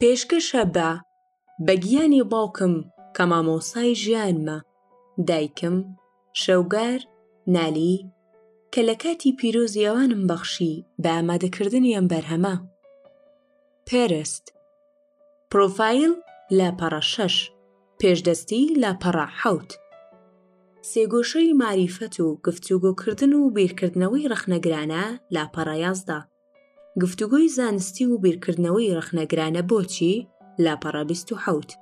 پێشکەشە بە، بە گیانی باوکم کە مامۆسای ژیانمە، دایکم، شەوگار، نالی، کە لە کاتی پیرۆزی ئەوانم بەخشی بە ئامادەکردنی ئەم بەرهەمە. پێرست، پرۆفایل، لاپەڕە شەش، پێشدەستی، لاپەڕە حەوت. سێگۆشەی مەعریفەت و گفتوگۆکردن و بیرکردنەوەی ڕەخنەگرانە، لاپەڕە یازدە. گفتوگۆی زانستی و بیرکردنەوەی ڕەخنەگرانە بۆچی لاپەڕە 27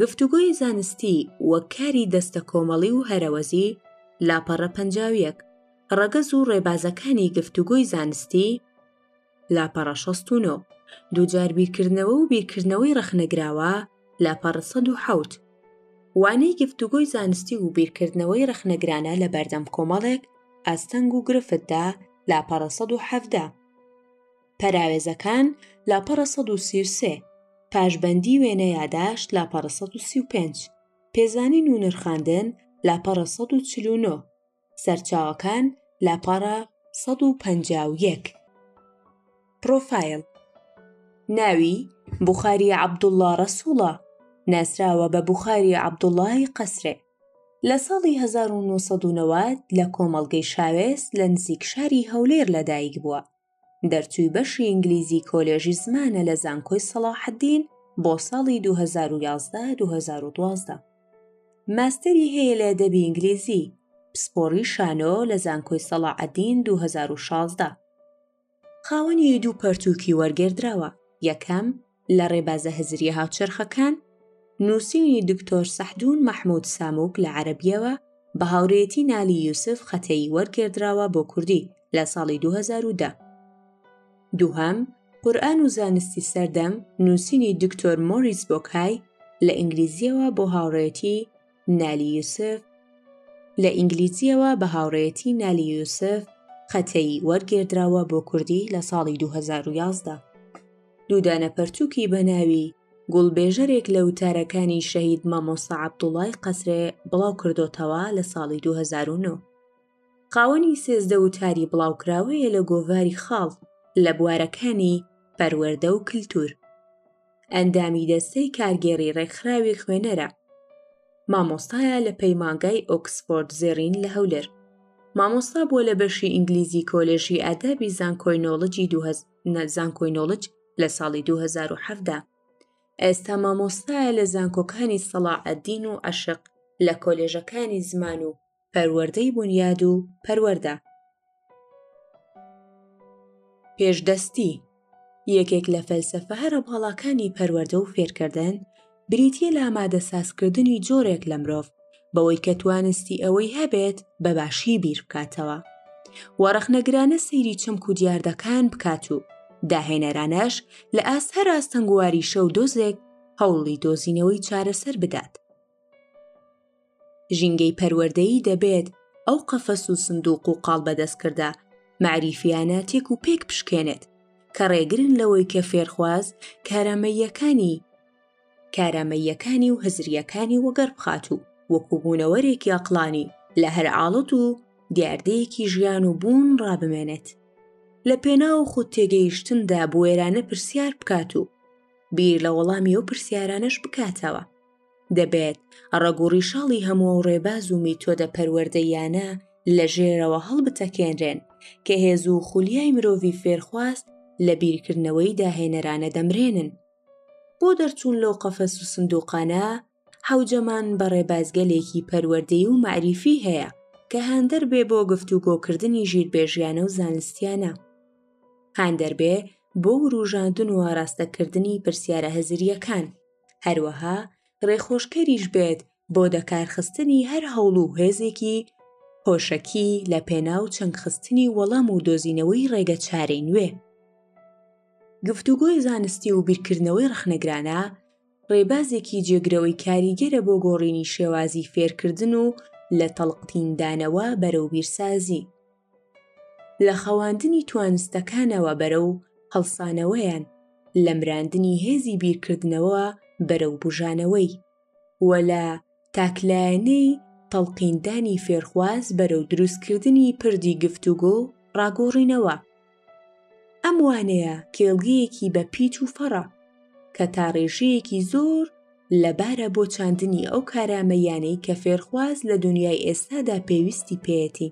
گفتوگۆی زانستی وەک کاری دەستە کۆمەڵی و هەرەوەزی لاپەڕە پەنجاویەک ڕەگەز و ڕێبازەکانی گفتوگۆی زانستی لاپەڕە 16 دووجار بیرکردنەوە و بیرکردنەوەی ڕەخنەگراوە لاپەڕە سەد و حەوت وانەی گفتوگۆی زانستی و بیرکردنەوەی ڕەخنەگرانە لە بەردەم کۆمەڵێک ئاستەنگ و گرفتدا لاپەڕە سەد و حەفدە پەراوێزەکان لاپەڕە سەد و سی و سێ پاشبەندی وێنە یاداشت لاپەڕە سەد و سی و پێنج پێزانین و نرخاندن لاپەڕە سەد و چل و نۆ سەرچاوەکان لاپەڕە سەد و پەنجا و یەک پڕۆفایل ناوی بوخاری عەبدوڵڵا ڕەسووڵە ناسراوە بە بوخاری عەبدوڵڵای قەسرێ لە ساڵی 1990 لە کۆمەڵگەی شاوێس لە نزیک شاری هەولێر لەدایک بووە دەرچووی بەشی ئینگلیزی کۆلێژی زمانە لە زانکۆی سەڵاحەدین بۆ ساڵی دوو هەزار و یازدە دوو هەزار و دوازدە. ماستەری هەیە لە ئەدەبی ئینگلیزی، پسپۆڕی شانۆ لە زانکۆی سەڵاعەدین دوو هەزار و شازدە. خاوەنی دوو پەرتووکی وەرگێردراوە، یەکەم، لە ڕێبازە هزریە هاوچەرخەکان، نووسینی دکتۆر سەحدوون مەحموود سامووک لە عەرەبییەوە بە هاورێیەتی نالی یوسف خەتەیی وەرگێردراوە بۆ کوردی لە ساڵی دوو هەزار و دە. دووهەم، قورئان و زانستی سەردەم، نووسینی دکتۆر مۆریس بۆکای لە ئینگلیزییەوە بۆ هاوڕێیەتی نالی یوسف، لە ئینگلیزییەوە بە هاوڕێیەتی نالی یوسف قەتێی، وەرگێردراوە بۆ کوردی لە ساڵی 2011. دوو دانە پەرتووکی بە ناوی، گوڵبێژەرێک لە وتارەکانی شەهید مامۆستا عەبدوڵای قەسرێ بڵاو کردۆتەوە لە ساڵی 2009. خاوەنی سێزدە وتاری بڵاوکراوەیە لە گۆڤاری خاڵ لە بوارەکانی پەروەردە و کللتور. ئەندامی دەستەی کارگێڕی ڕێکخراوی خوێنەرە. مامۆستایە لە پەیمانگای ئۆکسفۆرد زێڕین لە هەولێر. مامۆستا بووە لە بەشی ئینگلیزی کۆلێژی ئادابی زانکۆی نۆڵجی زانکۆی نۆڵج لە ساڵی 2017. ئێستا مامۆستایە لە زانکۆکانی سەڵاعەدین و عەشق لە کۆلێژەکانی زمان و پەروەردەی بونیاد و پەروەردە پێشدەستی یەکێک لە فەلسەفە هەرە باڵاکانی پەروەردە و فێرکردن بریتیە لە ئامادە سازکردنی جۆرێک لە مرۆڤ بەوەی کە توانستی ئەوەی هەبێت بە باشی بیر بکاتەوە وەڕەخنەگرانە سەیری چەمک و دیاردەکان بکات و داهێنەرانەش لە ئاست هەر ئاستەنگواری شەو دۆزێک هەوڵی دۆزینەوەی چارەسەر بدات ژینگەی پەروەردەیی دەبێت ئەو قەفەس و سندوق و قاڵبە دەستکردە مەعریفیانە تێک و پێک بشکێنێت کە ڕێگرن لەوەی کە فێرخواز کارامەییەکانی کارامەییەکانی و هزریەکانی وەگەڕ بخات و وەکوبوونەوەرێکی ئەقلانی لە هەر عاڵت و دیاردەیەکی ژیان و بوون ڕابمێنێت لە پێنا و خود تێگەیشتندا بوێرانە پرسیار بکات و بیر لە وەڵامی ئەو پرسیارانەش بکاتەوە دەبێت ڕەگ و ڕیشاڵی هەموو ئەو ڕێباز و میتۆدە پەروەردەییانە لە ژێرەوە هەڵبتەکێنرێن کە هێز و خولیای مرۆڤی فێرخواز لە بیرکردنەوەی داهێنەرانە دەمرێنن. بۆ دەرچوون لەو قەفەس و سندوقانە، حەوجەمان بە ڕێبازگەلێکی پەروەردەیی و مەعریفی هەیە کە هاندەر بێ بۆ گفتوگۆکردنی ژیربێژیانە و زانستیانە. هاندەر بێ بۆ وروژاندن و ئاراستەکردنی پرسیارە هزرییەکان. هەروەها ڕێخۆشکەریش بێت بۆ دەکارخستنی هەر هەوڵ و هێزێکی پۆشەکی لە پێناو چنگخستنی وەڵام و دۆزینەوەی ڕێگە چارەی نوێ. گفتوگۆی زانستی و بیرکردنەوەی ڕخنەگرانە ڕێبازێکی جێگرەوەی کاریگەرە بۆ گۆڕینی شێوازی فێرکردن و لە تەڵقتیندانەوە بەرەو بیرسازی. لە خەواندنی توانستەکانەوە بەرەو هەڵسانەوەیان، لە مراندنی هێزی بیرکردنەوە بەرەو بوژانەوەی و لە تاکلایەنەی تەڵقیندانی فێرخواز بەرەو دروستکردنی پردی گفتوگۆ و ڕاگۆڕینەوە. ئەم وانەیە کێڵگەیەکی بە پیچ و فەڕە کە تا ڕێژەیەکی زۆر لەبارە بۆ چاندنی ئەو کارامەییانەی کە فێرخواز لە دونیای ئێستادا پێویستی پێیەتی.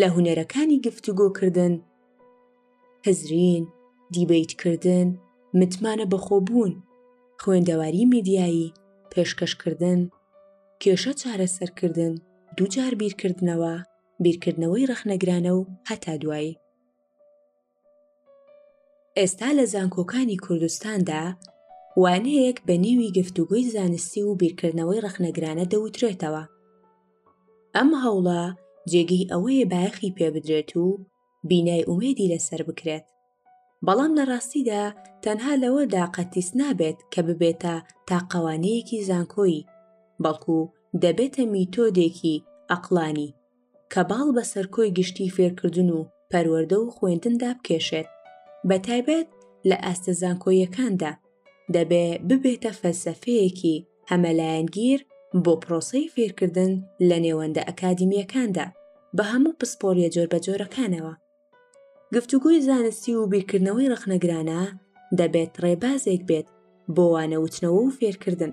لە هونەرەکانی گفتوگۆکردن، هزرین، دیبەیتکردن، متمانە بەخۆبوون، خوێندەواری میدیایی، پێشکەشکردن، کێشە چارەسەرکردن، دووجار بیرکردنەوە، بیرکردنەوەی ڕەخنەگرانە و هەتا دوایی. ئێستا لە زانکۆکانی کوردستاندا وانەیەک بە نیوی گفتوگۆی زانستی و بیرکردنەوەی ڕەخنەگرانە دەوترێتەوە ئەم هەوڵە جێگەی ئەوەیە بایەخی پێ بدرێت و بینای ئومێدی لەسەر بکرێت بەڵام لە ڕاستیدا تەنها لەوەدا قەتیس نابێت کە ببێتە تاقەوانەیەکی زانکۆیی بەڵکو دەبێتە میتۆدێکی ئەقلانی کە باڵ بە سەرکۆی گشتی فێرکردن و پەروەەردە و خوێندندا بکێشێت بە تایبەت لە ئاستە زانکۆیەکاندا دەبێ ببێتە فەلسەفەیەکی هەمەلایەنگیر بۆ پرۆسەی فێرکردن لە نێوەندە ئەکادیمییەکاندا بە هەموو پسپۆریە جۆربەجۆرەکانەوە. گفتوگۆی زانستی و بیرکردنەوەی ڕەخنەگرانە دەبێت ڕێبازێک بێت بۆ وانەوتنەوە و فێرکردن.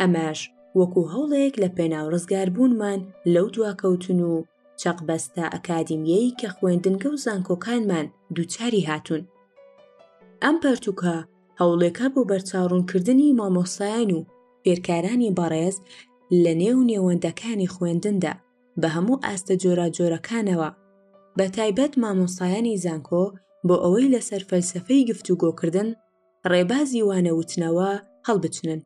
ئەمەش وەکو هەوڵێک لە پێناو ڕزگاربوونمان لەو دواکەوتن و چەقبەستە ئەکادیمیەی کە خوێندنگە و زانکۆکانمان دووچاری هاتوون. ئەم پەرتوکە هەوڵێکە بۆ بەرچاوڕونکردنی مامۆستایان و فێرکارانی بەڕێز لە نێو نێوەندەکانی خوێندندا بە هەموو ئاستە جۆراجۆرەکانەوە بە تایبەت مامۆستایانی زانکۆ بۆ ئەوەی لەسەر فەلسەفەی گفتوگۆکردن ڕێبازی وانەوتنەوە هەڵبچنن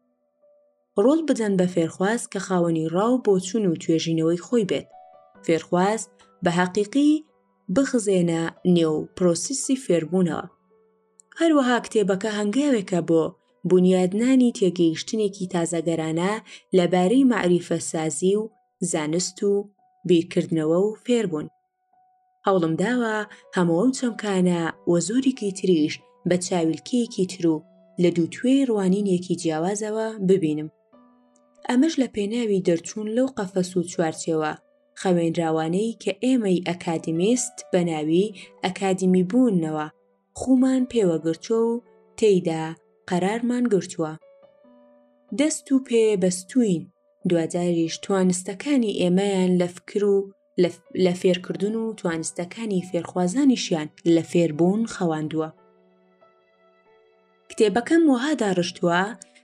ڕۆڵ بدەن بە فێرخواز کە خاوەنی ڕاو بۆچون و توێژینەوەی خۆی بێت فێرخواز بە حەقیقی بخزێنە نێو پرۆسیسی فێربوونەوە هەروەها کتێبەکە هەنگاوێکە بۆ بنیادنانی تێگەیشتنێکی تازەگەرانە لەبارەی معریفە سازی و زانست و بیرکردنەوە و فێربوون هەوڵم داوە هەموو ئەو چەمکانە و زۆرێکی تریش بە چاویلکەیەکی تر و لە دووتوێی ڕوانینێکی جیاوازەوە ببینم ئەمەش لە پێناوی دەرچوون لەو قەفەس و چوارچێوە خەوێنراوانەی کە ئێمەی ئەکادیمیست بە ناوی ئەکادیمی بوونەوە خوومان پێوە گرتووە و تێیدا قەرارمان گرتووە. دەست و پێ بەستووین، دواجاریش توانستەکانی ئێمەیان لە فکر و لە فێرکردن و توانستەکانی فێرخوازانیشیان لە فێربوون خەواندووە. کتێبەکەم وەها داڕشتووە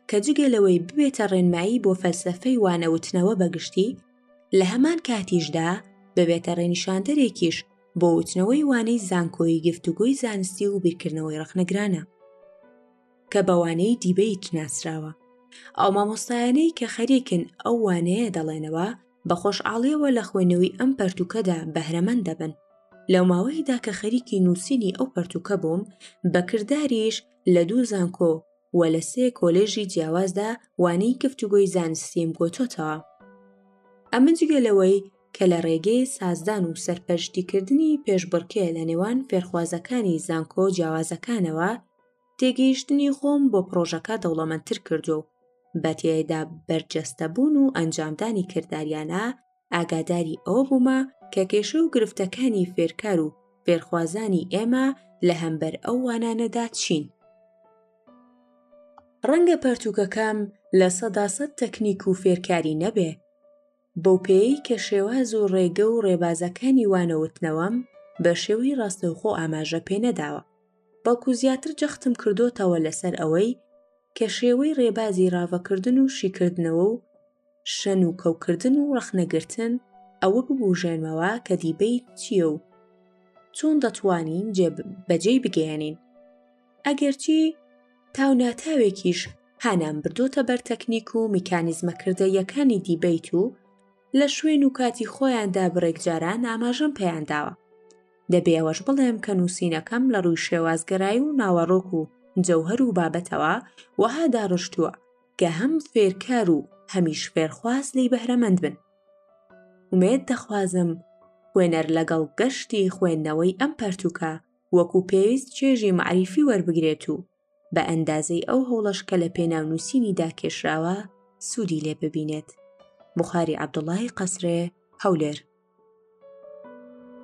کە جگە لەوەی ببێتە ڕێنمایی بۆ فەلسەفەی وانەوتنەوە بەگشتی، لە هەمان کاتیشدا ببێتە ڕێنیشاندەرێکیش بۆ وتنەوەی وانەی زانکۆیی گفتوگۆی زانستی و بیرکردنەوەی ڕەخنەگرانە کە بەوانەی دیبیت ناسراوە ئەو مامۆستایانەی کە خەریکن ئەو وانەیە دەڵێنەوە بەخۆش عاڵیەوە لە خوێندنەوەی ئەم پەرتوکەدا بەهرەمەند دەبن لەو ماوەیەدا کە خەریکی نووسینی ئەو پەرتوکە بووم بە کردداریش لە دوو زانکۆ و لە سێ کۆلێژی جیاوازدا وانەی گفتوگۆی زانستیم گۆتۆتەوە. ئەمە جگە لەوەی کە لە ڕێگەی سازدان و سەرپەرشتیکردنی پێشبڕکێ لە نێوان فێرخوازەکانی زانکۆ جیاوازەکانەوە تێگەیشتنی خۆم بۆ پڕۆژەکە دەوڵەمەندتر کردووە و بە تێیدا بەرجەستەبوون و ئەنجامدانی کرداریانە ئاگاداری ئەوە بوومە کە کێشە و گرفتەکانی فێرکار و فێرخوازانی ئێمە لە هەمبەر ئەو وانانەدا چین ڕەنگە پەرتوکەکەم لە سەدا سەد تەکنیک و فێرکاری نەبێ بەو پێی کە شێواز و ڕێگە و ڕێبازەکانی وانەوتنەوەم بە شێوەی ڕاستەوخۆ ئاماژە پێ نەداوە بەڵکو زیاتر جەختم کردۆتەوە لەسەر ئەوەی کە شێوەی ڕێبازی ڕاڤەکردن و شیکردنەوە و شەن و کەوکردن و ڕەخنەگرتن ئەوە ببوژێنمەوە کە دیبەیت چییە و چۆن دەتوانین جێ بەجێی بگەیەنین ئەگەرچی تاو ناتاوێکیش هانام بردۆتە بەر تەکنیک و میکانیزمە کردەیەکانی دیبیت و لە شوێن و کاتی خۆیاندا بڕێک جاران ئاماژەم پێیانداوە دەبێ ئەوەش بڵێم کە نووسینەکەم لە ڕووی شێوازگەرای و ناوەڕۆک و جەوهەر و بابەتەوە وەها داڕشتووە کە هەم فێرکار و هەمیش فێرخواز لێی بەهرەمەند بن ومێت دەخوازم خوێنەر لەگەڵ گەشتی خوێندنەوەی ئەم پەرتوکە وەکو پێویست چێژی معریفی وەربگرێت و بە ئەندازەی ئەو هەوڵەش کە لە پێناو نووسینیدا کێشراوە سوودی لێ ببینێت بخاری عەبدوڵای قەسرێ هەولێر